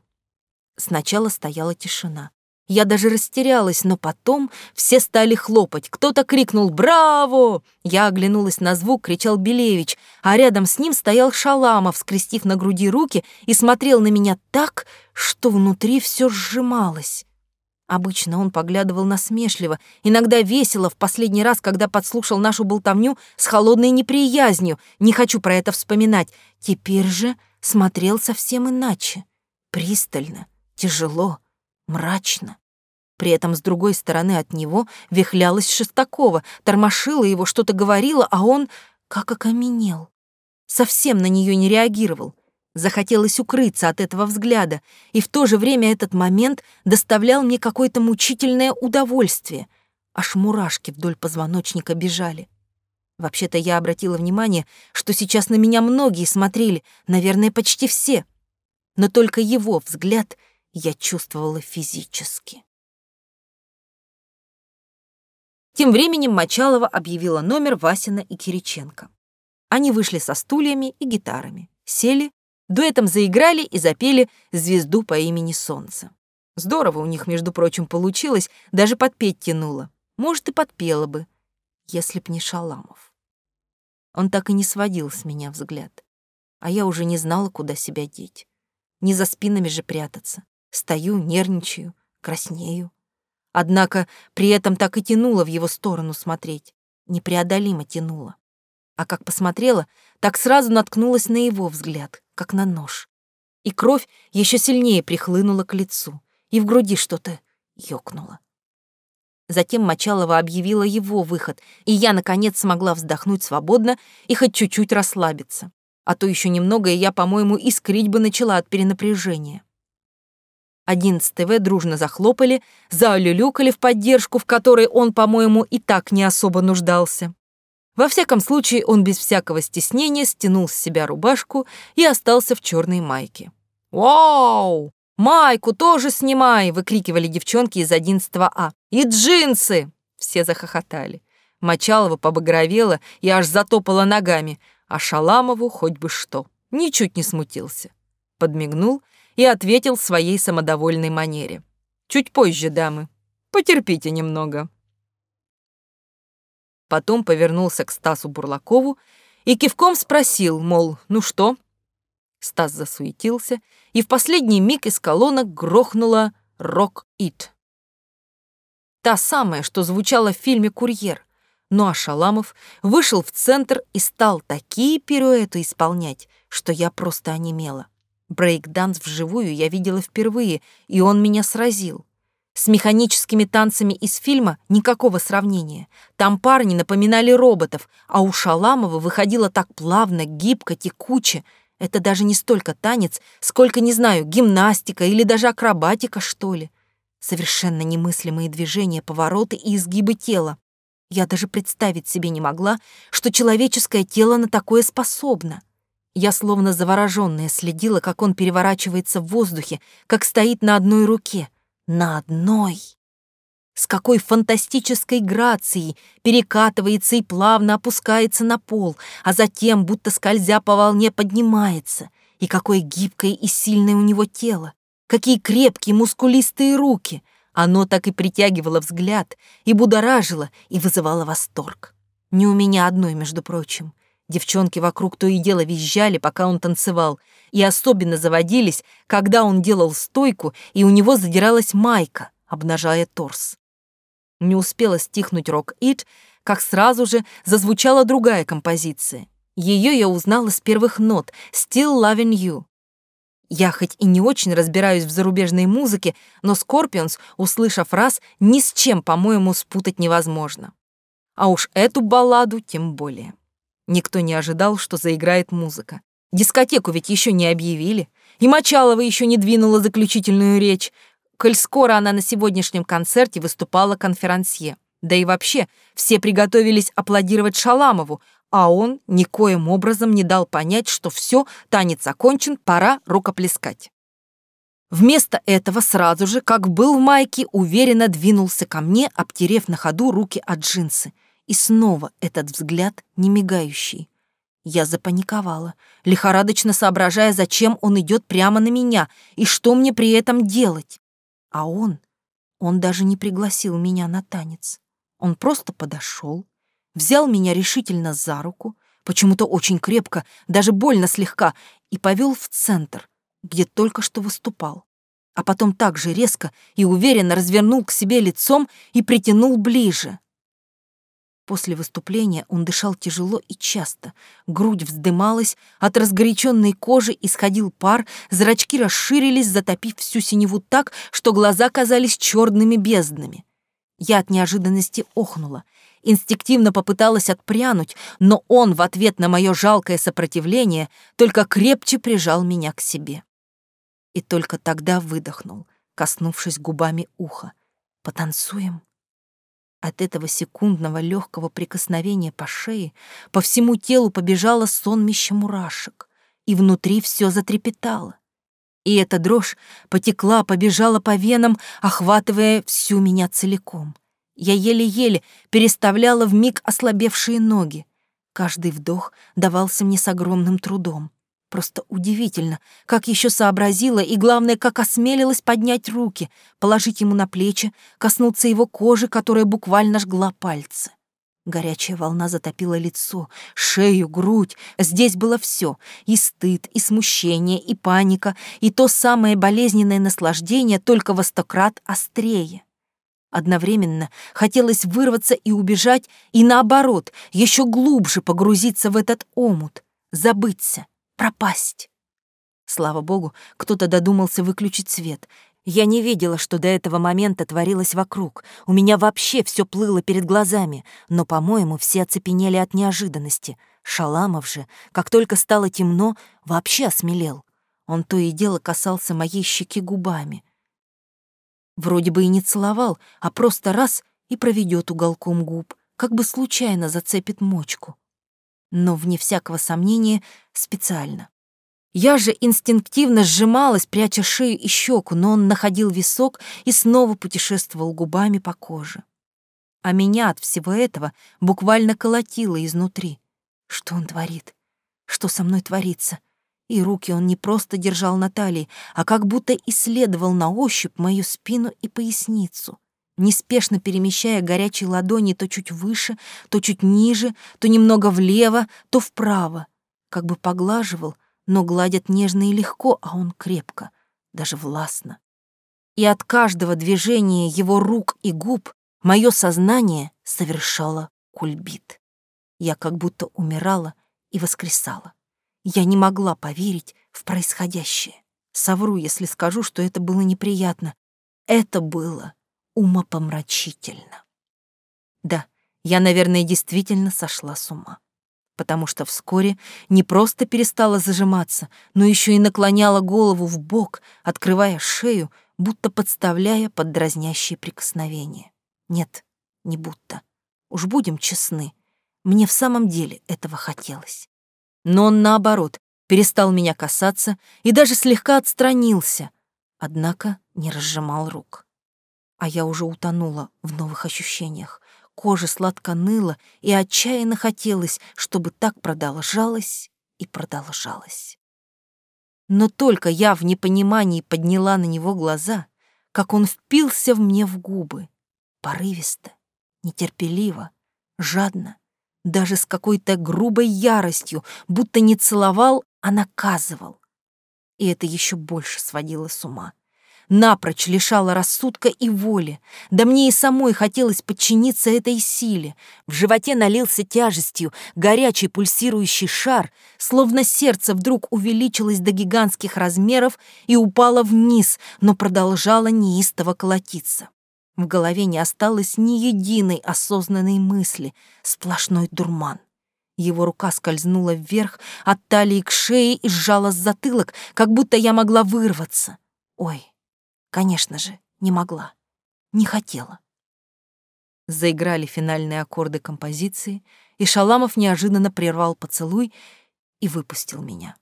Сначала стояла тишина. Я даже растерялась, но потом все стали хлопать. Кто-то крикнул «Браво!». Я оглянулась на звук, кричал Белевич, а рядом с ним стоял Шаламов, скрестив на груди руки и смотрел на меня так, что внутри все сжималось. Обычно он поглядывал насмешливо, иногда весело, в последний раз, когда подслушал нашу болтовню с холодной неприязнью. Не хочу про это вспоминать. Теперь же смотрел совсем иначе, пристально, тяжело, мрачно. При этом с другой стороны от него вихлялась Шестакова, тормошила его, что-то говорила, а он как окаменел. Совсем на нее не реагировал. Захотелось укрыться от этого взгляда, и в то же время этот момент доставлял мне какое-то мучительное удовольствие. Аж мурашки вдоль позвоночника бежали. Вообще-то я обратила внимание, что сейчас на меня многие смотрели, наверное, почти все. Но только его взгляд я чувствовала физически. Тем временем Мочалова объявила номер Васина и Кириченко. Они вышли со стульями и гитарами, сели, дуэтом заиграли и запели «Звезду по имени Солнце». Здорово у них, между прочим, получилось, даже подпеть тянуло. Может, и подпела бы, если б не Шаламов. Он так и не сводил с меня взгляд, а я уже не знала, куда себя деть. Не за спинами же прятаться. Стою, нервничаю, краснею. Однако при этом так и тянуло в его сторону смотреть. Непреодолимо тянуло. А как посмотрела, так сразу наткнулась на его взгляд, как на нож. И кровь еще сильнее прихлынула к лицу, и в груди что-то ёкнуло. Затем Мочалова объявила его выход, и я, наконец, смогла вздохнуть свободно и хоть чуть-чуть расслабиться. А то еще немного, и я, по-моему, искрить бы начала от перенапряжения. 11 ТВ дружно захлопали, заулюлюкали в поддержку, в которой он, по-моему, и так не особо нуждался. Во всяком случае, он без всякого стеснения стянул с себя рубашку и остался в черной майке. «Вау! Майку тоже снимай!» — выкрикивали девчонки из 11 А. «И джинсы!» — все захохотали. Мочалова побагровела и аж затопала ногами, а Шаламову хоть бы что. Ничуть не смутился. Подмигнул — и ответил своей самодовольной манере. «Чуть позже, дамы. Потерпите немного». Потом повернулся к Стасу Бурлакову и кивком спросил, мол, ну что? Стас засуетился, и в последний миг из колонок грохнула «Рок-Ит». Та самая, что звучала в фильме «Курьер». Ну а Шаламов вышел в центр и стал такие пируэты исполнять, что я просто онемела. Брейк-данс вживую я видела впервые, и он меня сразил. С механическими танцами из фильма никакого сравнения. Там парни напоминали роботов, а у Шаламова выходило так плавно, гибко, текуче. Это даже не столько танец, сколько, не знаю, гимнастика или даже акробатика, что ли. Совершенно немыслимые движения, повороты и изгибы тела. Я даже представить себе не могла, что человеческое тело на такое способно. Я словно заворожённая следила, как он переворачивается в воздухе, как стоит на одной руке. На одной! С какой фантастической грацией перекатывается и плавно опускается на пол, а затем, будто скользя по волне, поднимается. И какое гибкое и сильное у него тело. Какие крепкие, мускулистые руки. Оно так и притягивало взгляд, и будоражило, и вызывало восторг. Не у меня одной, между прочим. Девчонки вокруг то и дело визжали, пока он танцевал, и особенно заводились, когда он делал стойку, и у него задиралась майка, обнажая торс. Не успела стихнуть Rockit, как сразу же зазвучала другая композиция. Ее я узнала с первых нот «Still Loving You». Я хоть и не очень разбираюсь в зарубежной музыке, но Скорпионс, услышав раз, ни с чем, по-моему, спутать невозможно. А уж эту балладу тем более. Никто не ожидал, что заиграет музыка. Дискотеку ведь еще не объявили. И Мочалова еще не двинула заключительную речь, коль скоро она на сегодняшнем концерте выступала конферансье. Да и вообще, все приготовились аплодировать Шаламову, а он никоим образом не дал понять, что все, танец окончен, пора рукоплескать. Вместо этого сразу же, как был в майке, уверенно двинулся ко мне, обтерев на ходу руки от джинсы — и снова этот взгляд немигающий. Я запаниковала, лихорадочно соображая, зачем он идет прямо на меня и что мне при этом делать. А он, он даже не пригласил меня на танец. Он просто подошел, взял меня решительно за руку, почему-то очень крепко, даже больно слегка, и повел в центр, где только что выступал. А потом так же резко и уверенно развернул к себе лицом и притянул ближе. После выступления он дышал тяжело и часто. Грудь вздымалась, от разгоряченной кожи исходил пар, зрачки расширились, затопив всю синеву так, что глаза казались черными безднами. Я от неожиданности охнула. Инстинктивно попыталась отпрянуть, но он в ответ на мое жалкое сопротивление только крепче прижал меня к себе. И только тогда выдохнул, коснувшись губами уха. «Потанцуем?» От этого секундного легкого прикосновения по шее по всему телу побежало сонмище мурашек, и внутри все затрепетало. И эта дрожь потекла, побежала по венам, охватывая всю меня целиком. Я еле-еле переставляла в миг ослабевшие ноги. Каждый вдох давался мне с огромным трудом. Просто удивительно, как еще сообразила и, главное, как осмелилась поднять руки, положить ему на плечи, коснуться его кожи, которая буквально жгла пальцы. Горячая волна затопила лицо, шею, грудь. Здесь было все: и стыд, и смущение, и паника, и то самое болезненное наслаждение, только во сто крат острее. Одновременно хотелось вырваться и убежать, и наоборот, еще глубже погрузиться в этот омут, забыться, пропасть. Слава богу, кто-то додумался выключить свет. Я не видела, что до этого момента творилось вокруг. У меня вообще все плыло перед глазами, но, по-моему, все оцепенели от неожиданности. Шаламов же, как только стало темно, вообще осмелел. Он то и дело касался моей щеки губами. Вроде бы и не целовал, а просто раз и проведет уголком губ, как бы случайно зацепит мочку но, вне всякого сомнения, специально. Я же инстинктивно сжималась, пряча шею и щеку, но он находил висок и снова путешествовал губами по коже. А меня от всего этого буквально колотило изнутри. Что он творит? Что со мной творится? И руки он не просто держал на талии, а как будто исследовал на ощупь мою спину и поясницу неспешно перемещая горячие ладони то чуть выше, то чуть ниже, то немного влево, то вправо. Как бы поглаживал, но гладят нежно и легко, а он крепко, даже властно. И от каждого движения его рук и губ мое сознание совершало кульбит. Я как будто умирала и воскресала. Я не могла поверить в происходящее. Совру, если скажу, что это было неприятно. Это было умопомрачительно. Да, я, наверное, действительно сошла с ума, потому что вскоре не просто перестала зажиматься, но еще и наклоняла голову в бок, открывая шею, будто подставляя под дразнящие прикосновения. Нет, не будто. Уж будем честны, мне в самом деле этого хотелось. Но он, наоборот, перестал меня касаться и даже слегка отстранился, однако не разжимал рук а я уже утонула в новых ощущениях. Кожа сладко ныла, и отчаянно хотелось, чтобы так продолжалось и продолжалось. Но только я в непонимании подняла на него глаза, как он впился в мне в губы, порывисто, нетерпеливо, жадно, даже с какой-то грубой яростью, будто не целовал, а наказывал. И это еще больше сводило с ума напрочь лишала рассудка и воли. Да мне и самой хотелось подчиниться этой силе. В животе налился тяжестью горячий пульсирующий шар, словно сердце вдруг увеличилось до гигантских размеров и упало вниз, но продолжало неистово колотиться. В голове не осталось ни единой осознанной мысли, сплошной дурман. Его рука скользнула вверх от талии к шее и сжала затылок, как будто я могла вырваться. Ой, Конечно же, не могла, не хотела. Заиграли финальные аккорды композиции, и Шаламов неожиданно прервал поцелуй и выпустил меня.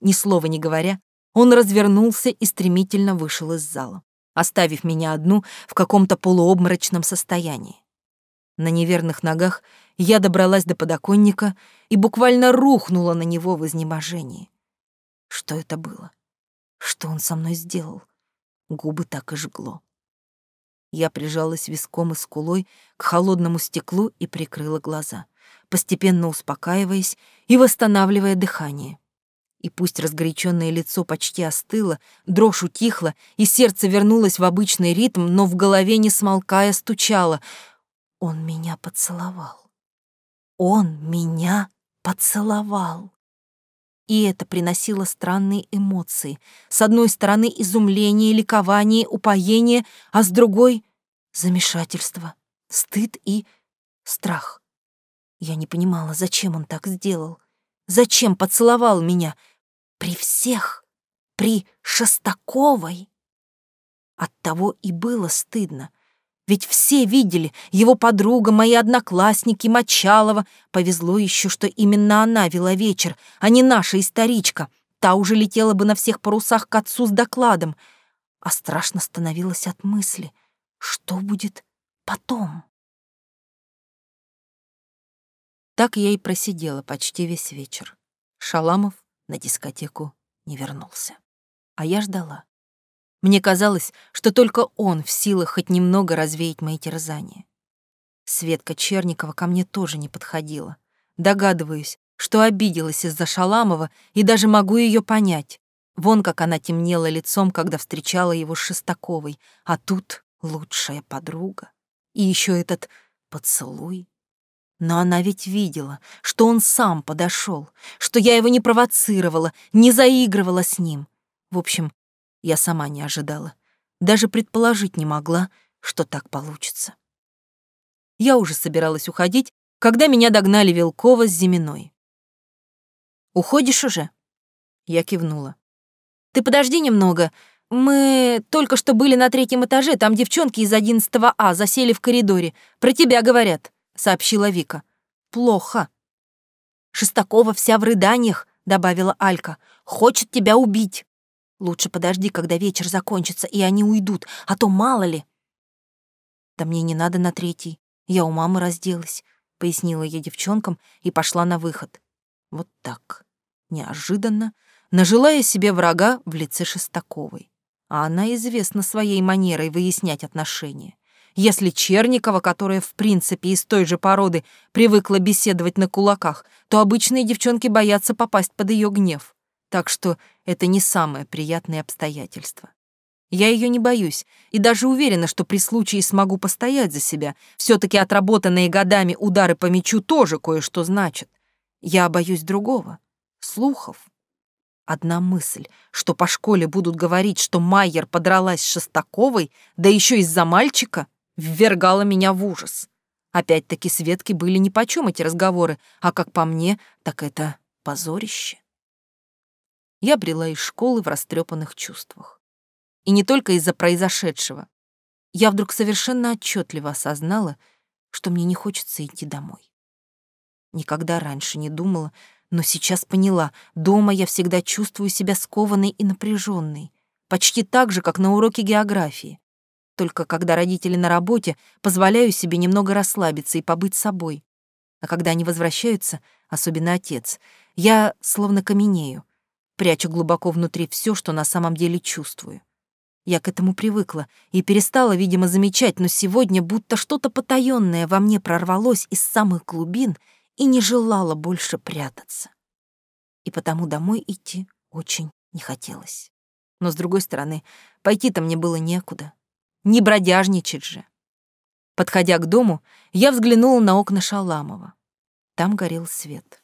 Ни слова не говоря, он развернулся и стремительно вышел из зала, оставив меня одну в каком-то полуобморочном состоянии. На неверных ногах я добралась до подоконника и буквально рухнула на него в изнеможении. Что это было? Что он со мной сделал? Губы так и жгло. Я прижалась виском и скулой к холодному стеклу и прикрыла глаза, постепенно успокаиваясь и восстанавливая дыхание. И пусть разгоряченное лицо почти остыло, дрожь утихла, и сердце вернулось в обычный ритм, но в голове, не смолкая, стучало. Он меня поцеловал. Он меня поцеловал. И это приносило странные эмоции. С одной стороны изумление, ликование, упоение, а с другой — замешательство, стыд и страх. Я не понимала, зачем он так сделал. Зачем поцеловал меня? При всех? При Шостаковой? Оттого и было стыдно. Ведь все видели, его подруга, мои одноклассники, Мочалова. Повезло еще, что именно она вела вечер, а не наша историчка. Та уже летела бы на всех парусах к отцу с докладом. А страшно становилось от мысли, что будет потом. Так я и просидела почти весь вечер. Шаламов на дискотеку не вернулся. А я ждала. Мне казалось, что только он в силах хоть немного развеять мои терзания. Светка Черникова ко мне тоже не подходила. Догадываюсь, что обиделась из-за Шаламова и даже могу ее понять. Вон как она темнела лицом, когда встречала его с Шестаковой, а тут лучшая подруга. И еще этот поцелуй. Но она ведь видела, что он сам подошел, что я его не провоцировала, не заигрывала с ним. В общем, я сама не ожидала. Даже предположить не могла, что так получится. Я уже собиралась уходить, когда меня догнали Вилкова с Зиминой. «Уходишь уже?» Я кивнула. «Ты подожди немного. Мы только что были на третьем этаже, там девчонки из 11 А засели в коридоре. Про тебя говорят», — сообщила Вика. «Плохо». «Шестакова вся в рыданиях», — добавила Алька. «Хочет тебя убить». Лучше подожди, когда вечер закончится, и они уйдут, а то мало ли. Да мне не надо на третий. Я у мамы разделась, пояснила я девчонкам и пошла на выход. Вот так. Неожиданно нажила я себе врага в лице Шестаковой. А она известна своей манерой выяснять отношения. Если Черникова, которая в принципе из той же породы привыкла беседовать на кулаках, то обычные девчонки боятся попасть под ее гнев так что это не самое приятное обстоятельство. Я ее не боюсь и даже уверена, что при случае смогу постоять за себя. все таки отработанные годами удары по мячу тоже кое-что значат. Я боюсь другого — слухов. Одна мысль, что по школе будут говорить, что Майер подралась с Шестаковой, да еще из-за мальчика, ввергала меня в ужас. Опять-таки Светки были нипочем эти разговоры, а как по мне, так это позорище я брела из школы в растрепанных чувствах. И не только из-за произошедшего. Я вдруг совершенно отчетливо осознала, что мне не хочется идти домой. Никогда раньше не думала, но сейчас поняла, дома я всегда чувствую себя скованной и напряженной, почти так же, как на уроке географии. Только когда родители на работе, позволяю себе немного расслабиться и побыть собой. А когда они возвращаются, особенно отец, я словно каменею, прячу глубоко внутри все, что на самом деле чувствую. Я к этому привыкла и перестала, видимо, замечать, но сегодня будто что-то потаённое во мне прорвалось из самых глубин и не желало больше прятаться. И потому домой идти очень не хотелось. Но, с другой стороны, пойти-то мне было некуда. Не бродяжничать же. Подходя к дому, я взглянула на окна Шаламова. Там горел свет.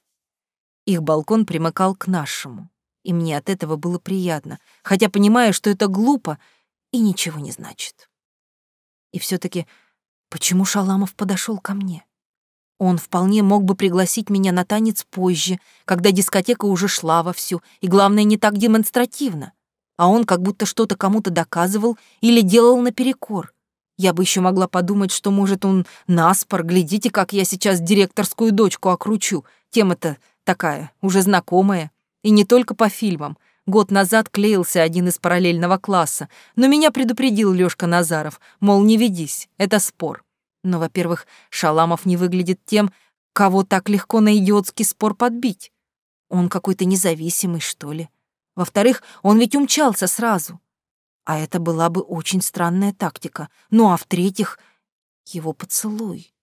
Их балкон примыкал к нашему и мне от этого было приятно, хотя понимаю, что это глупо и ничего не значит. И все таки почему Шаламов подошел ко мне? Он вполне мог бы пригласить меня на танец позже, когда дискотека уже шла вовсю, и, главное, не так демонстративно. А он как будто что-то кому-то доказывал или делал наперекор. Я бы еще могла подумать, что, может, он наспор, глядите, как я сейчас директорскую дочку окручу. Тема-то такая, уже знакомая. И не только по фильмам. Год назад клеился один из параллельного класса, но меня предупредил Лёшка Назаров, мол, не ведись, это спор. Но, во-первых, Шаламов не выглядит тем, кого так легко на идиотский спор подбить. Он какой-то независимый, что ли. Во-вторых, он ведь умчался сразу. А это была бы очень странная тактика. Ну а в-третьих, его поцелуй.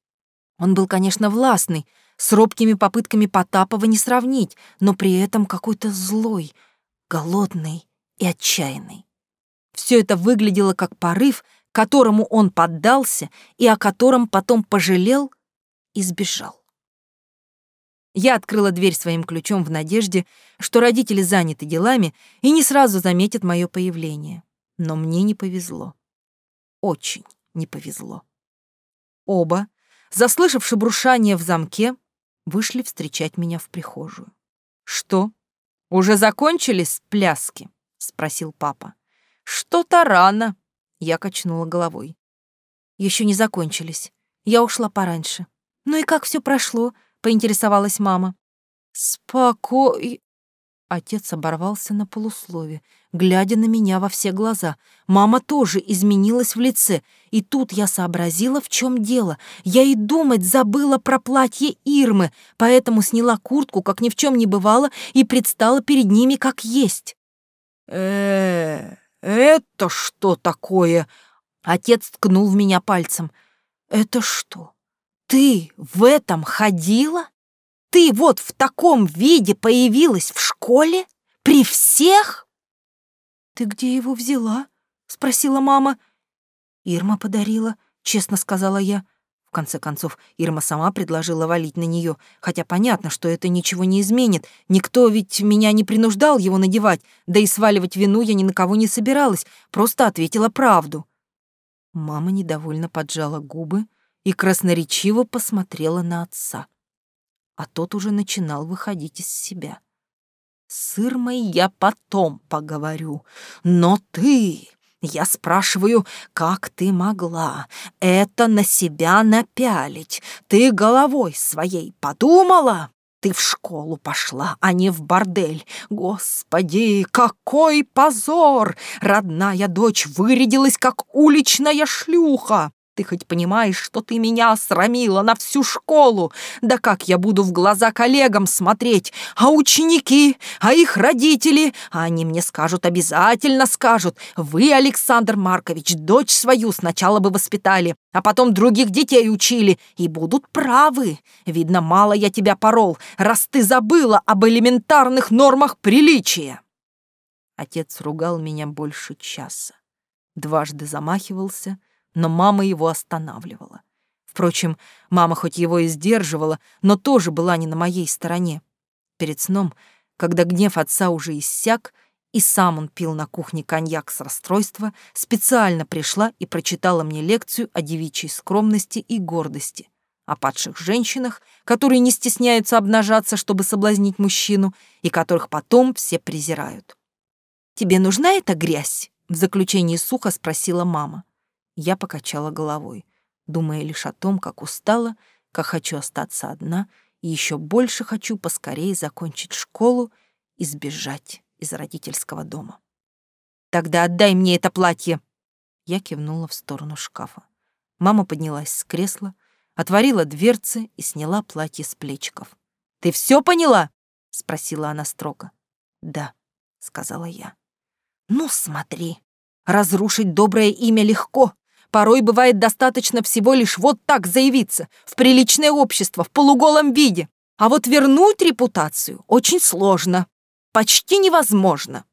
Он был, конечно, властный, с робкими попытками Потапова не сравнить, но при этом какой-то злой, голодный и отчаянный. Все это выглядело как порыв, которому он поддался и о котором потом пожалел и сбежал. Я открыла дверь своим ключом в надежде, что родители заняты делами и не сразу заметят мое появление. Но мне не повезло. Очень не повезло. Оба, заслышав шебрушание в замке, вышли встречать меня в прихожую. «Что, уже закончились пляски?» — спросил папа. «Что-то рано», — я качнула головой. Еще не закончились. Я ушла пораньше. Ну и как все прошло? поинтересовалась мама. Спокой. Отец оборвался на полуслове, глядя на меня во все глаза. Мама тоже изменилась в лице, и тут я сообразила, в чем дело. Я и думать забыла про платье Ирмы, поэтому сняла куртку, как ни в чем не бывало, и предстала перед ними как есть. э это что такое?» Отец ткнул в меня пальцем. «Это что, ты в этом ходила? Ты вот в таком виде появилась в школе? При всех? Ты где его взяла? Спросила мама. Ирма подарила, честно сказала я. В конце концов, Ирма сама предложила валить на нее, хотя понятно, что это ничего не изменит. Никто ведь меня не принуждал его надевать, да и сваливать вину я ни на кого не собиралась, просто ответила правду. Мама недовольно поджала губы, и красноречиво посмотрела на отца. А тот уже начинал выходить из себя. «С Ирмой я потом поговорю, но ты...» Я спрашиваю, как ты могла это на себя напялить? Ты головой своей подумала? Ты в школу пошла, а не в бордель. Господи, какой позор! Родная дочь вырядилась, как уличная шлюха. Ты хоть понимаешь, что ты меня осрамила на всю школу? Да как я буду в глаза коллегам смотреть? А ученики? А их родители? А они мне скажут, обязательно скажут. Вы, Александр Маркович, дочь свою сначала бы воспитали, а потом других детей учили. И будут правы. Видно, мало я тебя порол, раз ты забыла об элементарных нормах приличия. Отец ругал меня больше часа. Дважды замахивался — но мама его останавливала. Впрочем, мама хоть его и сдерживала, но тоже была не на моей стороне. Перед сном, когда гнев отца уже иссяк, и сам он пил на кухне коньяк с расстройства, специально пришла и прочитала мне лекцию о девичьей скромности и гордости, о падших женщинах, которые не стесняются обнажаться, чтобы соблазнить мужчину, и которых потом все презирают. «Тебе нужна эта грязь?» — в заключении сухо спросила мама. Я покачала головой, думая лишь о том, как устала, как хочу остаться одна и еще больше хочу поскорее закончить школу и сбежать из родительского дома. «Тогда отдай мне это платье!» Я кивнула в сторону шкафа. Мама поднялась с кресла, отворила дверцы и сняла платье с плечиков. «Ты все поняла?» — спросила она строго. «Да», — сказала я. «Ну, смотри, разрушить доброе имя легко, Порой бывает достаточно всего лишь вот так заявиться, в приличное общество, в полуголом виде. А вот вернуть репутацию очень сложно, почти невозможно.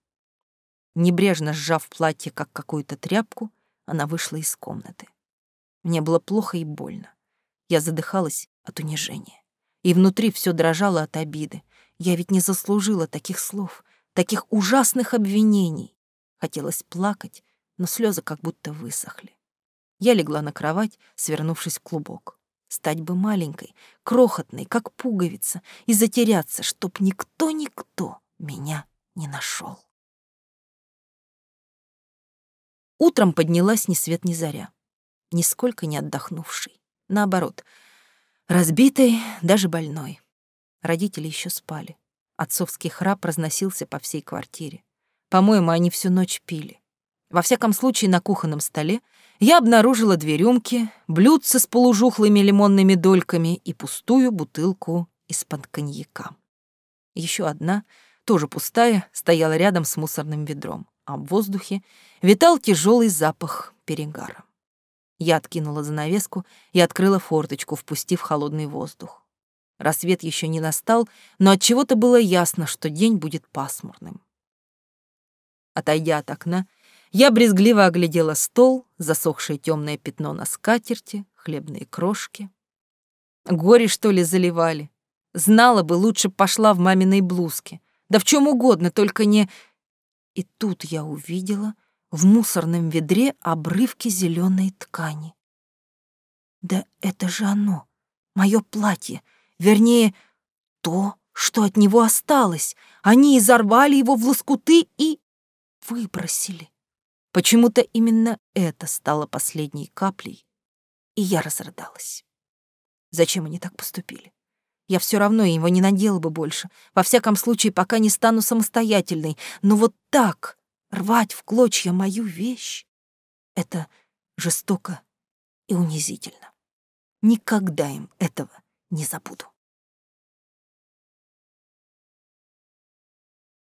Небрежно сжав платье, как какую-то тряпку, она вышла из комнаты. Мне было плохо и больно. Я задыхалась от унижения. И внутри все дрожало от обиды. Я ведь не заслужила таких слов, таких ужасных обвинений. Хотелось плакать, но слезы как будто высохли. Я легла на кровать, свернувшись в клубок. Стать бы маленькой, крохотной, как пуговица, и затеряться, чтоб никто-никто меня не нашел. Утром поднялась ни свет ни заря, нисколько не отдохнувшей. Наоборот, разбитой, даже больной. Родители еще спали. Отцовский храп разносился по всей квартире. По-моему, они всю ночь пили. Во всяком случае, на кухонном столе я обнаружила две рюмки, блюдце с полужухлыми лимонными дольками и пустую бутылку из-под коньяка. Еще одна, тоже пустая, стояла рядом с мусорным ведром, а в воздухе витал тяжелый запах перегара. Я откинула занавеску и открыла форточку, впустив холодный воздух. Рассвет еще не настал, но от чего-то было ясно, что день будет пасмурным. Отойдя от окна, я брезгливо оглядела стол, засохшее темное пятно на скатерти, хлебные крошки. Горе, что ли, заливали? Знала бы, лучше пошла в маминой блузке. Да в чем угодно, только не... И тут я увидела в мусорном ведре обрывки зеленой ткани. Да это же оно, мое платье, вернее, то, что от него осталось. Они изорвали его в лоскуты и выбросили. Почему-то именно это стало последней каплей, и я разрыдалась. Зачем они так поступили? Я все равно его не надела бы больше, во всяком случае, пока не стану самостоятельной. Но вот так рвать в клочья мою вещь — это жестоко и унизительно. Никогда им этого не забуду.